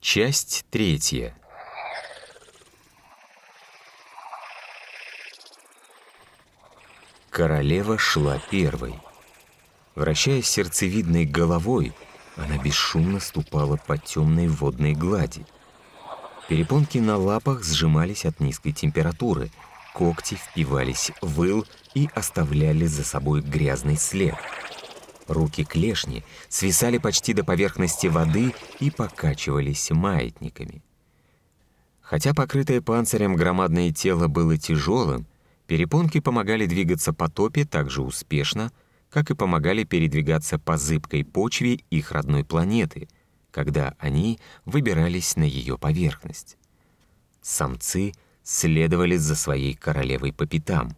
Часть третья. Королева шла первой. Вращая сердцевидной головой, она бесшумно ступала по темной водной глади. Перепонки на лапах сжимались от низкой температуры, когти впивались в ил и оставляли за собой грязный след. Руки клешни свисали почти до поверхности воды и покачивались маятниками. Хотя покрытое панцирем громадное тело было тяжелым, перепонки помогали двигаться по топе так же успешно, как и помогали передвигаться по зыбкой почве их родной планеты, когда они выбирались на ее поверхность. Самцы следовали за своей королевой по пятам.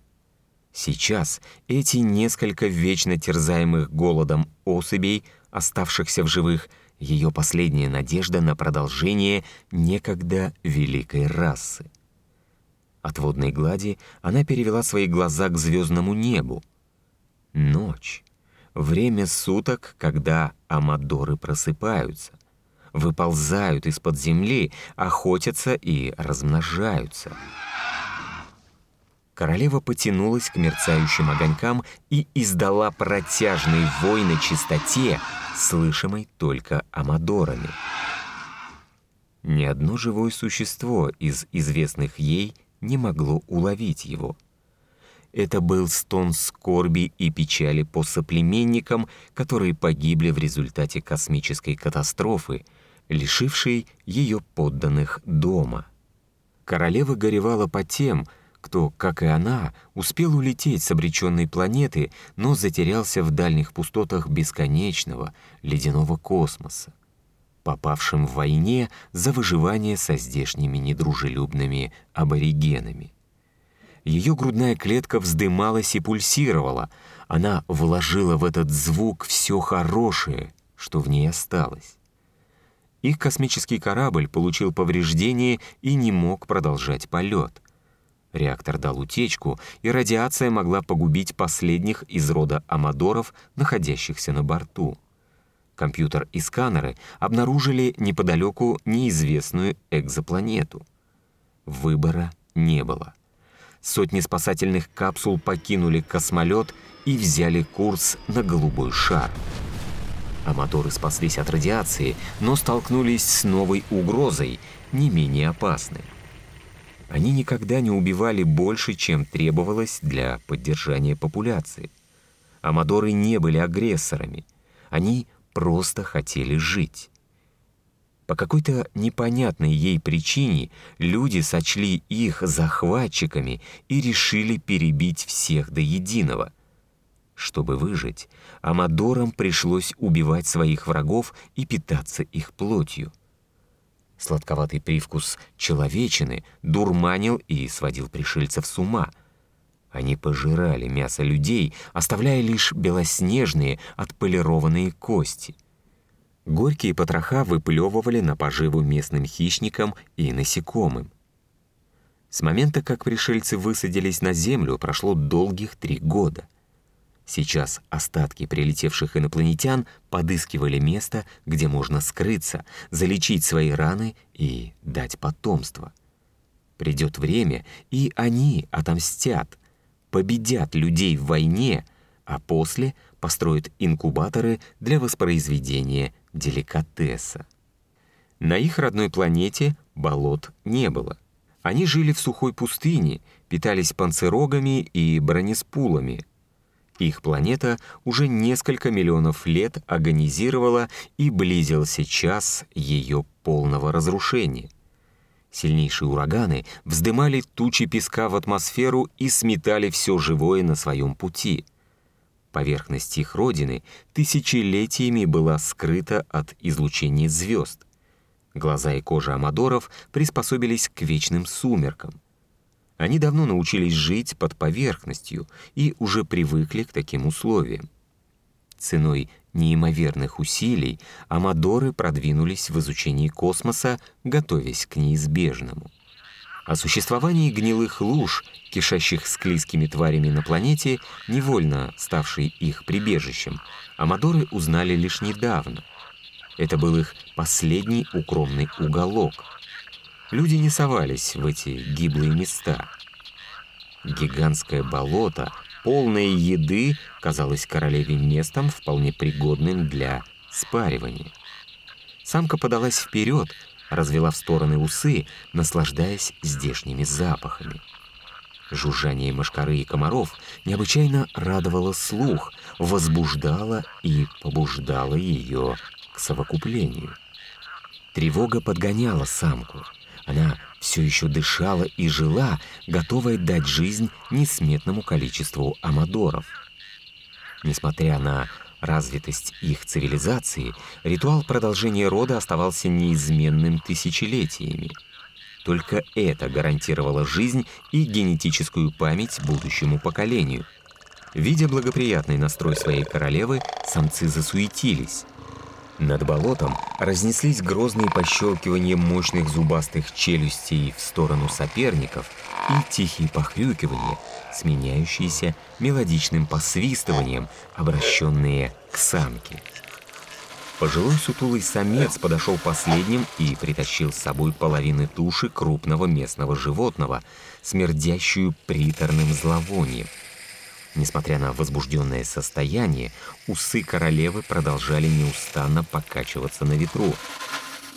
Сейчас эти несколько вечно терзаемых голодом особей, оставшихся в живых, ее последняя надежда на продолжение некогда великой расы. От водной глади она перевела свои глаза к звездному небу. Ночь. Время суток, когда амадоры просыпаются, выползают из-под земли, охотятся и размножаются. Королева потянулась к мерцающим огонькам и издала протяжный вой на чистоте, слышимой только амадорами. Ни одно живое существо из известных ей не могло уловить его. Это был стон скорби и печали по соплеменникам, которые погибли в результате космической катастрофы, лишившей ее подданных дома. Королева горевала по тем, кто, как и она, успел улететь с обреченной планеты, но затерялся в дальних пустотах бесконечного ледяного космоса попавшим в войне за выживание со здешними недружелюбными аборигенами. Ее грудная клетка вздымалась и пульсировала. Она вложила в этот звук все хорошее, что в ней осталось. Их космический корабль получил повреждение и не мог продолжать полет. Реактор дал утечку, и радиация могла погубить последних из рода амадоров, находящихся на борту. Компьютер и сканеры обнаружили неподалеку неизвестную экзопланету. Выбора не было. Сотни спасательных капсул покинули космолет и взяли курс на голубой шар. Аматоры спаслись от радиации, но столкнулись с новой угрозой, не менее опасной. Они никогда не убивали больше, чем требовалось для поддержания популяции. Амадоры не были агрессорами. Они просто хотели жить. По какой-то непонятной ей причине люди сочли их захватчиками и решили перебить всех до единого. Чтобы выжить, Амадорам пришлось убивать своих врагов и питаться их плотью. Сладковатый привкус человечины дурманил и сводил пришельцев с ума — они пожирали мясо людей, оставляя лишь белоснежные отполированные кости. Горькие потроха выплевывали на поживу местным хищникам и насекомым. С момента, как пришельцы высадились на Землю, прошло долгих три года. Сейчас остатки прилетевших инопланетян подыскивали место, где можно скрыться, залечить свои раны и дать потомство. Придет время, и они отомстят, победят людей в войне, а после построят инкубаторы для воспроизведения деликатеса. На их родной планете болот не было. Они жили в сухой пустыне, питались панцирогами и бронеспулами. Их планета уже несколько миллионов лет агонизировала и близился час ее полного разрушения. Сильнейшие ураганы вздымали тучи песка в атмосферу и сметали все живое на своем пути. Поверхность их родины тысячелетиями была скрыта от излучения звезд. Глаза и кожа амадоров приспособились к вечным сумеркам. Они давно научились жить под поверхностью и уже привыкли к таким условиям. Ценой неимоверных усилий амадоры продвинулись в изучении космоса, готовясь к неизбежному. О существовании гнилых луж, кишащих склизкими тварями на планете, невольно ставшей их прибежищем, амадоры узнали лишь недавно. Это был их последний укромный уголок. Люди не совались в эти гиблые места. Гигантское болото, полное еды, казалось королеве местом, вполне пригодным для спаривания. Самка подалась вперед, развела в стороны усы, наслаждаясь здешними запахами. Жужжание мошкары и комаров необычайно радовало слух, возбуждало и побуждало ее к совокуплению. Тревога подгоняла самку. Она все еще дышала и жила, готовая дать жизнь несметному количеству амадоров. Несмотря на развитость их цивилизации, ритуал продолжения рода оставался неизменным тысячелетиями. Только это гарантировало жизнь и генетическую память будущему поколению. Видя благоприятный настрой своей королевы, самцы засуетились. Над болотом разнеслись грозные пощелкивания мощных зубастых челюстей в сторону соперников и тихие похрюкивания, сменяющиеся мелодичным посвистыванием, обращенные к самке. Пожилой сутулый самец подошел последним и притащил с собой половины туши крупного местного животного, смердящую приторным зловонием – Несмотря на возбужденное состояние, усы королевы продолжали неустанно покачиваться на ветру.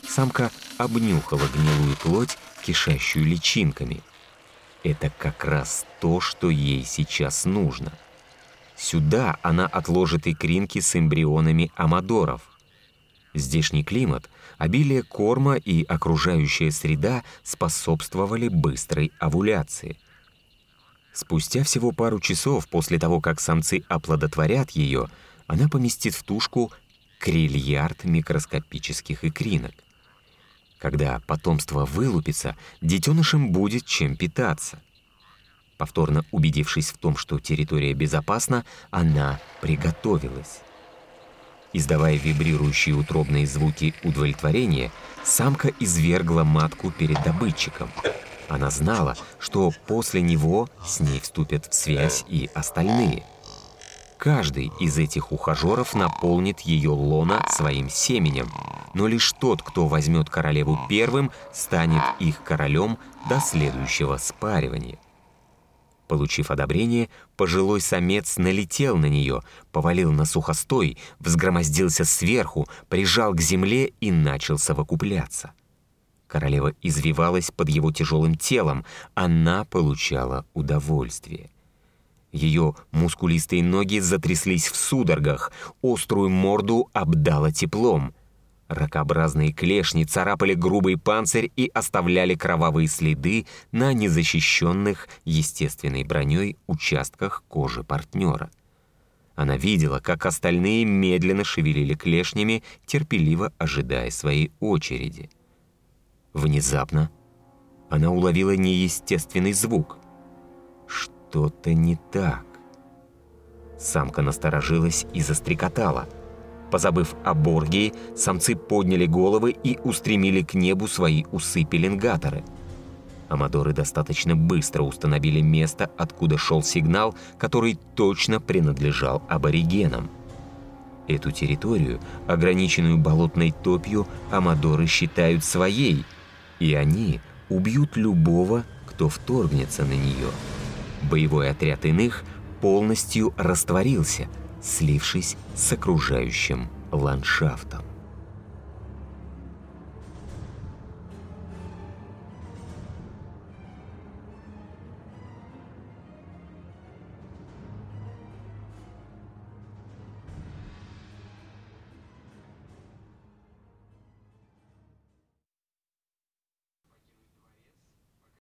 Самка обнюхала гнилую плоть, кишащую личинками. Это как раз то, что ей сейчас нужно. Сюда она отложит икринки с эмбрионами амадоров. Здешний климат, обилие корма и окружающая среда способствовали быстрой овуляции. Спустя всего пару часов после того, как самцы оплодотворят ее, она поместит в тушку крильярд микроскопических икринок. Когда потомство вылупится, детенышем будет чем питаться. Повторно убедившись в том, что территория безопасна, она приготовилась. Издавая вибрирующие утробные звуки удовлетворения, самка извергла матку перед добытчиком — она знала, что после него с ней вступят в связь и остальные. Каждый из этих ухажеров наполнит ее лона своим семенем, но лишь тот, кто возьмет королеву первым, станет их королем до следующего спаривания. Получив одобрение, пожилой самец налетел на нее, повалил на сухостой, взгромоздился сверху, прижал к земле и начал совокупляться. Королева извивалась под его тяжелым телом. Она получала удовольствие. Ее мускулистые ноги затряслись в судорогах, острую морду обдала теплом. Ракообразные клешни царапали грубый панцирь и оставляли кровавые следы на незащищенных естественной броней участках кожи партнера. Она видела, как остальные медленно шевелили клешнями, терпеливо ожидая своей очереди. Внезапно она уловила неестественный звук. Что-то не так. Самка насторожилась и застрекотала. Позабыв о Боргии, самцы подняли головы и устремили к небу свои усы-пеленгаторы. Амадоры достаточно быстро установили место, откуда шел сигнал, который точно принадлежал аборигенам. Эту территорию, ограниченную болотной топью, амадоры считают своей – и они убьют любого, кто вторгнется на нее. Боевой отряд иных полностью растворился, слившись с окружающим ландшафтом.